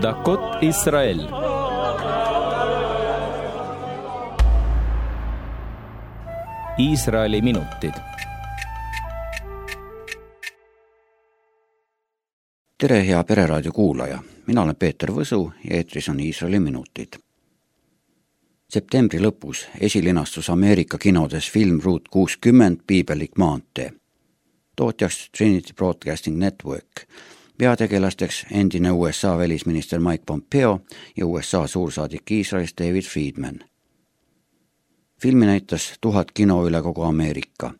דקות ישראל Iisraeli minutid. tere, hea Pereraadio kuulaja, mina olen Peeter Võsu ja eetris on Iisraeli minutid. septembri lõpus esilinastus Ameerika kinodes film Route kuuskümmend Piibellik maantee. tootjaks Trinity Broadcasting Network peategelasteks endine USA välisminister Mike Pompeo ja USA suursaadik Iisraelis David Friedman. filmi näitas tuhat kino üle kogu Ameerika.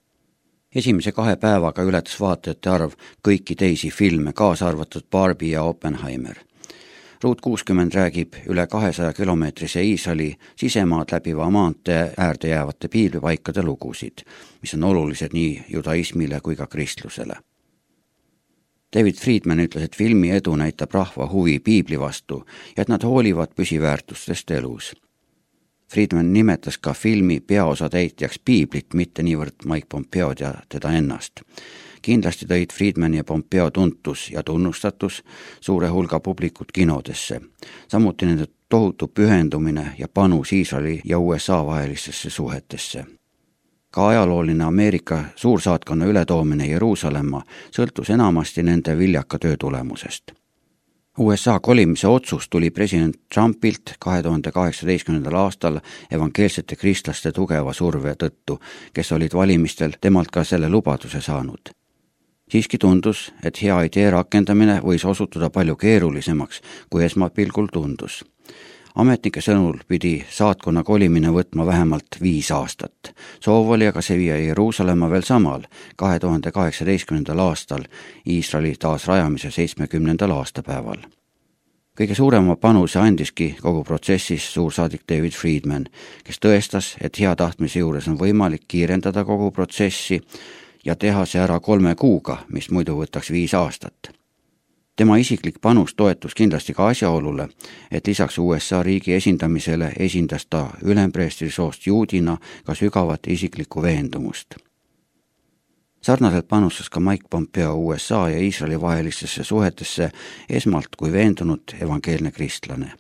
esimese kahe päevaga ületas vaatajate arv kõiki teisi filme, kaasa arvatud Barbie ja Oppenheimer. ruut kuuskümmend räägib üle kahesaja kilomeetrise Iisraeli sisemaad läbiva maantee äärde jäävate piiblipaikade lugusid, mis on olulised nii judaismile kui ka kristlusele David Friedman ütles, et filmi edu näitab rahva huvi piibli vastu ja et nad hoolivad püsiväärtustest elus. Friedman nimetas ka filmi peaosa täitjaks piiblit, mitte niivõrd Mike Pompeod ja teda ennast. kindlasti tõid Friedman ja Pompeo tuntus ja tunnustatus suure hulga publikut kinodesse, samuti nende tohutu pühendumine ja panus Iisraeli ja USA vahelistesse suhetesse ka ajalooline Ameerika suursaatkonna ületoomine Jeruusalemma sõltus enamasti nende viljaka töö tulemusest. USA kolimise otsus tuli president Trumpilt kahe tuhande kaheksateistkümnendal aastal evangeelsete kristlaste tugeva surve tõttu, kes olid valimistel temalt ka selle lubaduse saanud. siiski tundus, et hea idee rakendamine võis osutuda palju keerulisemaks, kui esmapilgul tundus ametnike sõnul pidi saatkonna kolimine võtma vähemalt viis aastat. soov oli aga see viia Jeruusalemma veel samal, kahe tuhande kaheksateistkümnendal aastal, Iisraeli taasrajamise seitsmekümnendal aastapäeval kõige suurema panuse andiski kogu protsessis suursaadik David Friedman, kes tõestas, et hea tahtmise juures on võimalik kiirendada kogu protsessi ja teha see ära kolme kuuga, mis muidu võtaks viis aastat tema isiklik panus toetus kindlasti ka asjaolule, et lisaks USA riigi esindamisele esindas ta ülempreestri soost juudina ka sügavat isiklikku veendumust. sarnaselt panustas ka Mike Pompeo USA ja Iisraeli vahelistesse suhetesse esmalt kui veendunud evangeelne kristlane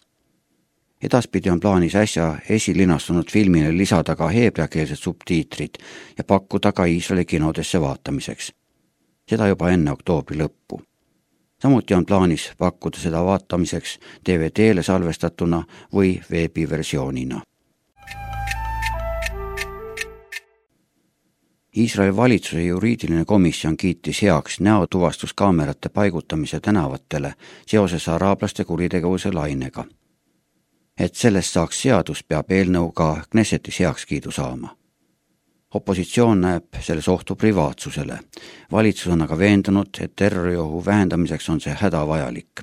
edaspidi on plaanis äsja esilinastunud filmile lisada ka heebreakeelsed subtiitrid ja pakkuda ka Iisraeli kinodesse vaatamiseks. seda juba enne oktoobri lõppu samuti on plaanis pakkuda seda vaatamiseks DVD-le salvestatuna või veebiversioonina. Iisraeli valitsuse juriidiline komisjon kiitis heaks näotuvastuskaamerate paigutamise tänavatele seoses araablaste kuritegevuse lainega. et sellest saaks seadus, peab eelnõu ka Knessetis heakskiidu saama opositsioon näeb selles ohtu privaatsusele. valitsus on aga veendunud, et terroriohu vähendamiseks on see hädavajalik.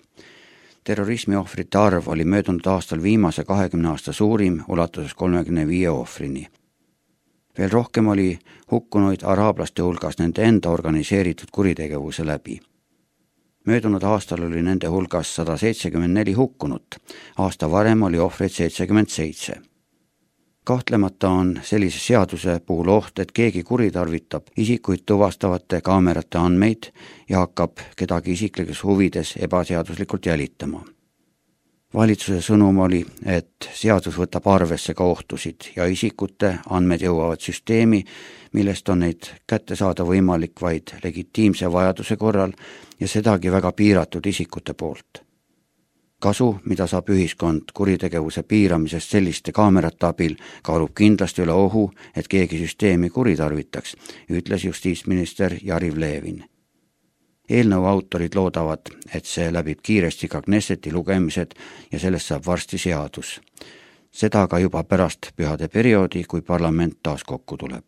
terrorismi ohvrite arv oli möödunud aastal viimase kahekümne aasta suurim, ulatuses kolmekümne viie ohvrini. veel rohkem oli hukkunuid araablaste hulgas nende enda organiseeritud kuritegevuse läbi möödunud aastal oli nende hulgas sada seitsekümmend neli hukkunut, aasta varem oli ohvreid seitsekümmend seitse kahtlemata on sellise seaduse puhul oht, et keegi kuritarvitab isikuid tuvastavate kaamerate andmeid ja hakkab kedagi isiklikes huvides ebaseaduslikult jälitama. valitsuse sõnum oli, et seadus võtab arvesse ka ohtusid ja isikute andmed jõuavad süsteemi, millest on neid kätte saada võimalik vaid legitiimse vajaduse korral ja sedagi väga piiratud isikute poolt kasu, mida saab ühiskond kuritegevuse piiramisest selliste kaamerate abil, kaalub kindlasti üle ohu, et keegi süsteemi kuritarvitaks, ütles justiitsminister Jariv Levin. eelnõu autorid loodavad, et see läbib kiiresti ka Knesseti lugemised ja sellest saab varsti seadus. seda aga juba pärast pühade perioodi, kui parlament taas kokku tuleb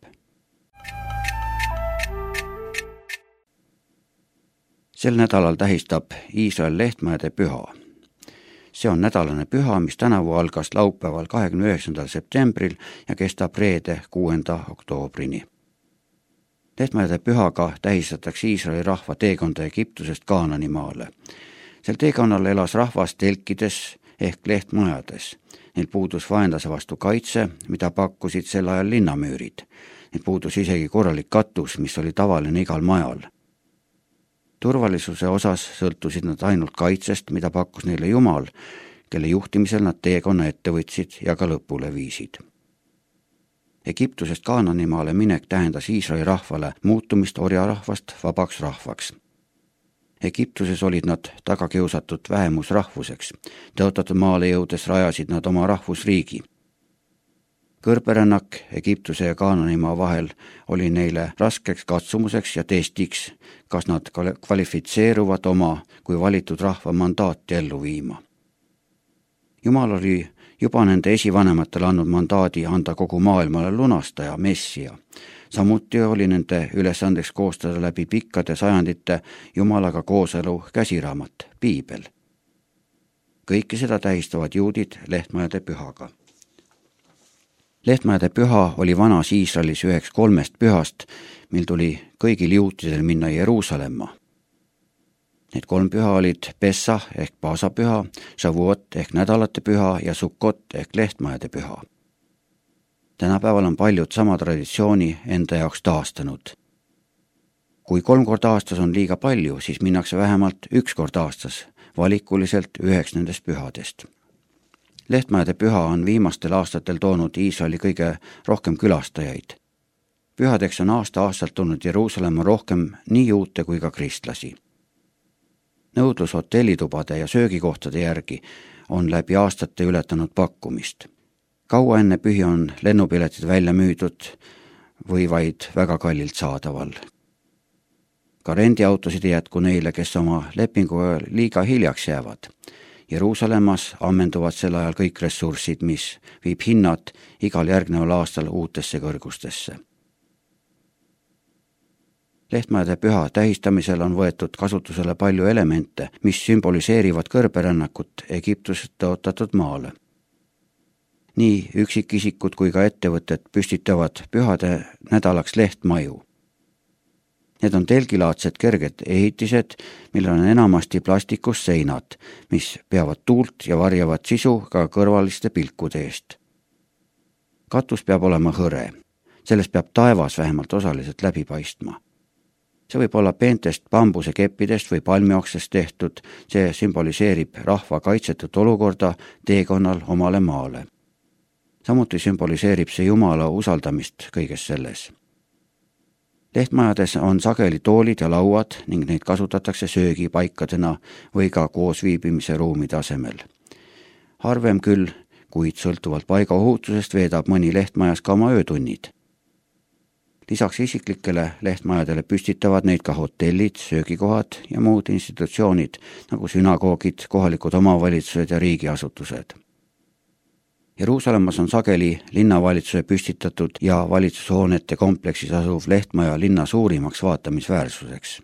sel nädalal tähistab Iisrael lehtmäede püha see on nädalane püha, mis tänavu algas laupäeval, kahekümne üheksandal septembril ja kestab reede, kuuenda oktoobrini. Lehtmäede pühaga tähistatakse Iisraeli rahva teekonda Egiptusest Kaanani maale. sel teekonnal elas rahvas telkides ehk lehtmajades. Neil puudus vaenlase vastu kaitse, mida pakkusid sel ajal linnamüürid. Neil puudus isegi korralik katus, mis oli tavaline igal majal turvalisuse osas sõltusid nad ainult kaitsest, mida pakkus neile Jumal, kelle juhtimisel nad teekonna ette võtsid ja ka lõpule viisid. Egiptusest Kaananimaale minek tähendas Iisraeli rahvale muutumist orjarahvast vabaks rahvaks Egiptuses olid nad tagakiusatud vähemusrahvuseks. tõotatud maale jõudes rajasid nad oma rahvusriigi. Kõrberännak Egiptuse ja Kaananimaa vahel oli neile raskeks katsumuseks ja testiks, kas nad kvalifitseeruvad oma kui valitud rahva mandaati ellu viima. jumal oli juba nende esivanematele andnud mandaadi anda kogu maailmale lunastaja, messia samuti oli nende ülesandeks koostada läbi pikkade sajandite Jumalaga kooselu käsiraamat, piibel. kõike seda tähistavad juudid lehtmajade pühaga. Lehtmajade püha oli vanas Iisraelis üheks kolmest pühast, mil tuli kõigil juutidel minna Jeruusalemma. Need kolm püha olid Pessah ehk paasapüha, Shavuot ehk nädalate püha ja Sukkot ehk lehtmajade püha tänapäeval on paljud sama traditsiooni enda jaoks taastanud. kui kolm korda aastas on liiga palju, siis minnakse vähemalt üks kord aastas, valikuliselt üheks nendest pühadest. Lehtmäede püha on viimastel aastatel toonud Iisraeli kõige rohkem külastajaid. pühadeks on aasta-aastalt tulnud Jeruusalemma rohkem nii juute kui ka kristlasi. nõudlus hotellitubade ja söögikohtade järgi on läbi aastate ületanud pakkumist kaua enne pühi on lennupiletid välja müüdud või vaid väga kallilt saadaval. ka rendiautosid ei jätku neile, kes oma lepinguga liiga hiljaks jäävad. Jeruusalemmas ammenduvad sel ajal kõik ressursid, mis viib hinnad igal järgneval aastal uutesse kõrgustesse. Lehtmäede püha tähistamisel on võetud kasutusele palju elemente, mis sümboliseerivad kõrberännakut Egiptusest tõotatud maale nii üksikisikud kui ka ettevõtted püstitavad pühade nädalaks lehtmaju. Need on telgilaadsed kerged ehitised, millel on enamasti plastikust seinad, mis peavad tuult ja varjavad sisu ka kõrvaliste pilkude eest. katus peab olema hõre, sellest peab taevas vähemalt osaliselt läbi paistma see võib olla peentest bambusekeppidest või palmioksest tehtud, see sümboliseerib rahva kaitsetut olukorda teekonnal omale maale samuti sümboliseerib see Jumala usaldamist kõiges selles. Lehtmajades on sageli toolid ja lauad ning neid kasutatakse söögipaikadena või ka koosviibimise ruumide asemel. harvem küll, kuid sõltuvalt paiga ohutusest veedab mõni lehtmajas ka oma öötunnid. lisaks isiklikele lehtmajadele püstitavad neid ka hotellid, söögikohad ja muud institutsioonid nagu sünagoogid, kohalikud omavalitsused ja riigiasutused Jeruusalemmas on sageli linnavalitsuse püstitatud ja valitsushoonete kompleksis asuv lehtmaja linna suurimaks vaatamisväärsuseks.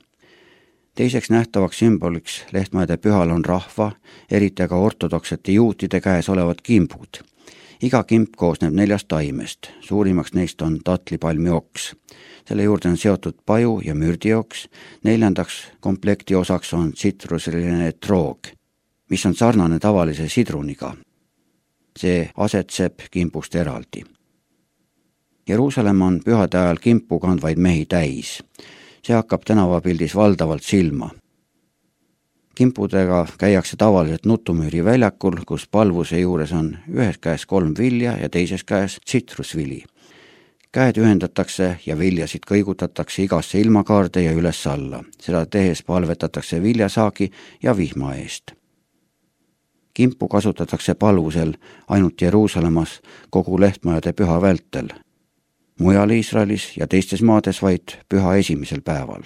teiseks nähtavaks sümboliks lehtmajade pühal on rahva, eriti aga ortodoksete juutide käes olevad kimbud. iga kimp koosneb neljast taimest, suurimaks neist on tatlipalmi oks. selle juurde on seotud paju ja mürdioks, neljandaks komplekti osaks on tsitruseline troog, mis on sarnane tavalise sidruniga see asetseb kimbust eraldi. Jeruusalemm on pühade ajal kimpu kandvaid mehi täis. see hakkab tänavapildis valdavalt silma. kimpudega käiakse tavaliselt Nutumüüri väljakul, kus palvuse juures on ühes käes kolm vilja ja teises käes tsitrusvili. käed ühendatakse ja viljasid kõigutatakse igasse ilmakaarde ja üles-alla, seda tehes palvetatakse viljasaagi ja vihma eest kimpu kasutatakse palvusel ainult Jeruusalemmas kogu lehtmajade püha vältel, mujal Iisraelis ja teistes maades vaid püha esimesel päeval.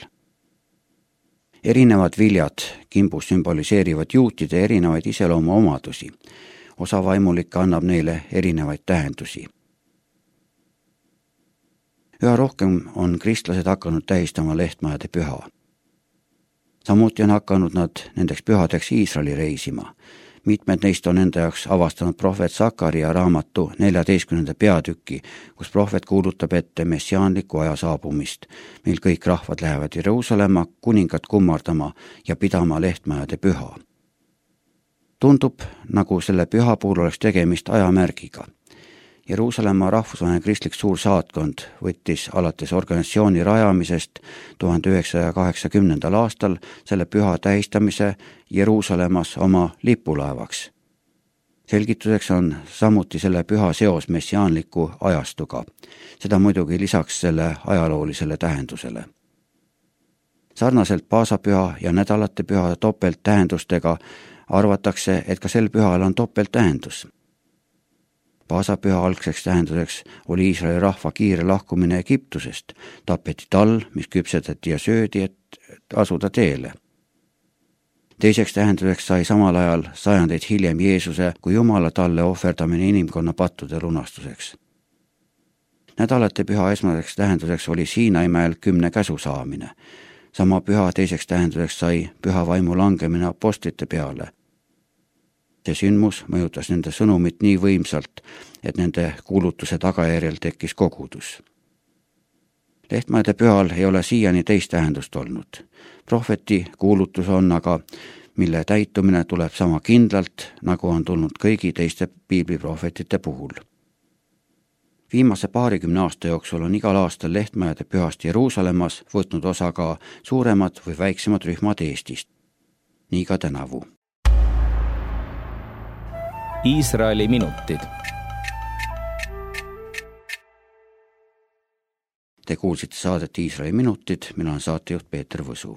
erinevad viljad kimbus sümboliseerivad juutide erinevaid iseloomuomadusi. osa vaimulikke annab neile erinevaid tähendusi. üha rohkem on kristlased hakanud tähistama lehtmajade püha. samuti on hakanud nad nendeks pühadeks Iisraeli reisima mitmed neist on enda jaoks avastanud prohvet Sakaria raamatu neljateistkümnenda peatüki, kus prohvet kuulutab ette messiaanliku aja saabumist, mil kõik rahvad lähevad Jeruusalemma kuningat kummardama ja pidama lehtmajade püha. tundub, nagu selle püha puhul oleks tegemist ajamärgiga. Jeruusalemma rahvusvaheline kristlik suursaatkond võttis alates organisatsiooni rajamisest tuhande üheksasaja kaheksakümnendal aastal selle püha tähistamise Jeruusalemmas oma lipulaevaks. selgituseks on samuti selle püha seos messiaanliku ajastuga, seda muidugi lisaks selle ajaloolisele tähendusele sarnaselt paasapüha ja nädalate püha topelttähendustega arvatakse, et ka sel pühal on topelttähendus. Paasapüha algseks tähenduseks oli Iisraeli rahva kiire lahkumine Egiptusest, tapeti tall, mis küpsetati ja söödi, et asuda teele. teiseks tähenduseks sai samal ajal sajandeid hiljem Jeesuse kui Jumala talle ohverdamine inimkonna pattude lunastuseks nädalate püha esmaseks tähenduseks oli Siinai mäel kümne käsu saamine sama püha teiseks tähenduseks sai püha vaimu langemine apostlite peale. Sündmus mõjutas nende sõnumit nii võimsalt, et nende kuulutuse tagajärjel tekkis kogudus. Lehtmäede pühal ei ole siiani teist tähendust olnud. prohveti kuulutus on aga, mille täitumine tuleb sama kindlalt, nagu on tulnud kõigi teiste piibliprohvetite puhul viimase paarikümne aasta jooksul on igal aastal lehtmajade pühast Jeruusalemmas võtnud osa ka suuremad või väiksemad rühmad Eestist. nii ka tänavu. Iisraeli minutid. Te kuulsite saadet Iisraeli minutid, mina olen saatejuht Peeter Võsu